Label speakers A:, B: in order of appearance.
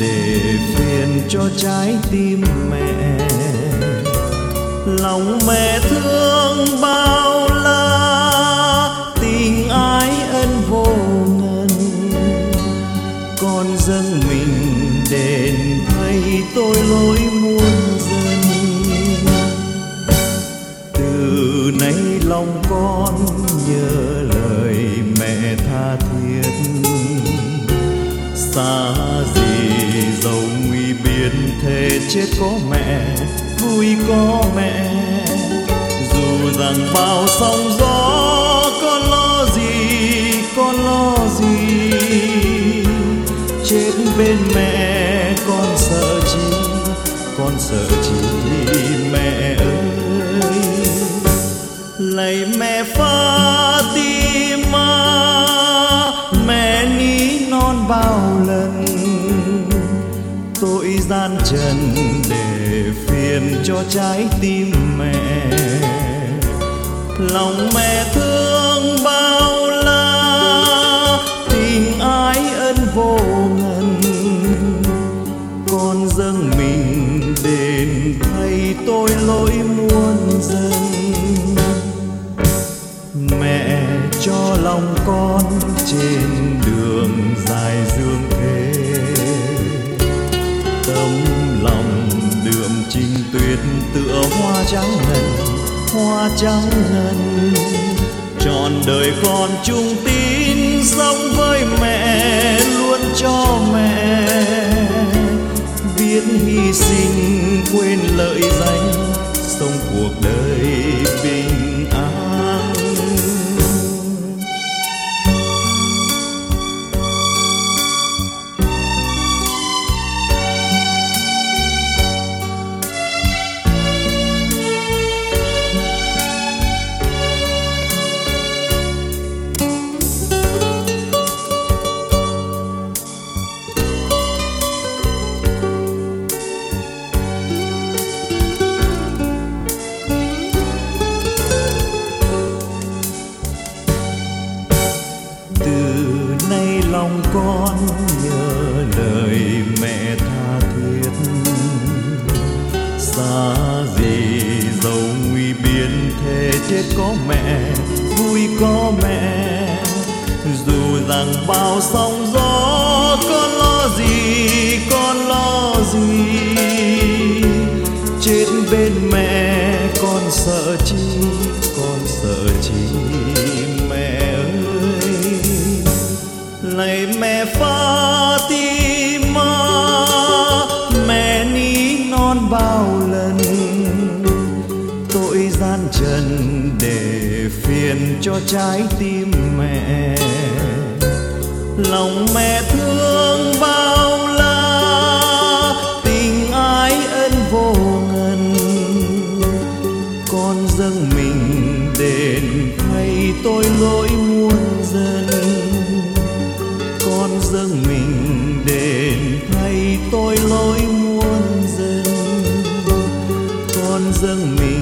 A: để phiền cho trái tim mẹ. Lòng mẹ thương bao la, tình ái ân vô ngần. Con dâng mình đền thay tôi lỗi muôn dân từ nay lòng chết có mẹ, vui có mẹ. Dù rằng bao sóng gió con lo gì con lo gì. Chết bên mẹ, con sợ chi, con sợ chi. Gian trần để phiền cho trái tim mẹ. Lòng mẹ thương bao la, tình ái ân vô tuyệt tựa hoa trắng ngần, hoa trắng ngần. Trọn đời con chung tín sống với mẹ, luôn cho mẹ. Biết hy sinh quên lợi danh, sống cuộc đời bình lòng con nhớ lời mẹ tha thiết. Xa gì dầu nguy biến thế, chết có mẹ, vui có mẹ. Dù rằng bao sóng gió con lo gì con lo gì? Chết bên mẹ con sợ chi? Fatima, mẹ ní non bao lần. Tội gian trần để phiền cho trái tim mẹ. Lòng mẹ thương bao la, tình ái ân vô ngần. Con dâng mình đền thay tôi lỗi muôn dân. 生命。